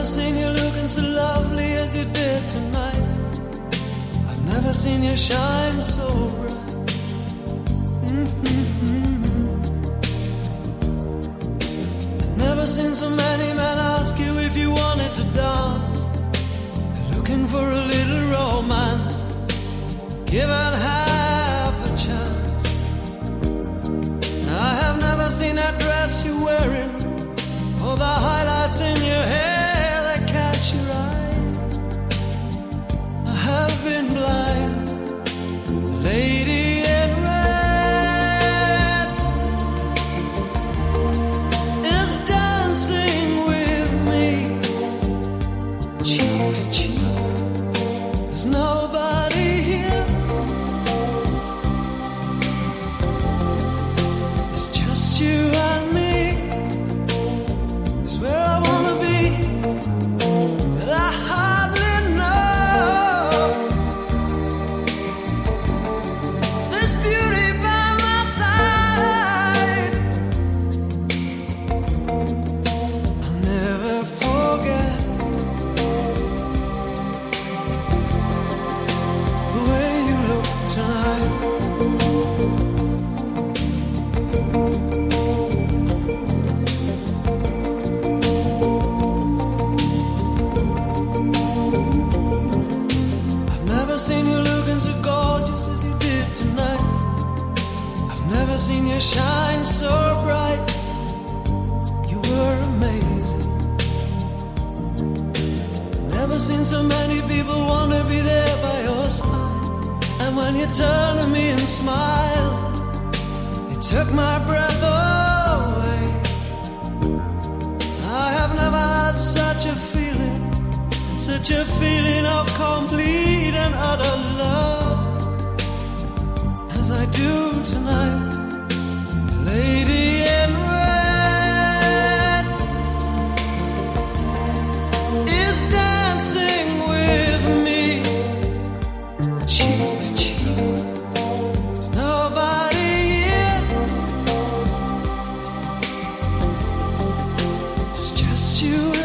never seen you looking so lovely as you did tonight. I've never seen you shine so bright. Mm-hmm. Never seen so many men ask you if you wanted to dance. Looking for a little romance. Given half a chance. I have never seen that dress you're wearing seen you looking so gorgeous as you did tonight. I've never seen you shine so bright. You were amazing. Never seen so many people want to be there by your side. And when you turn to me and smile, it took my breath away. I have never had such a feeling, such a feeling of complete you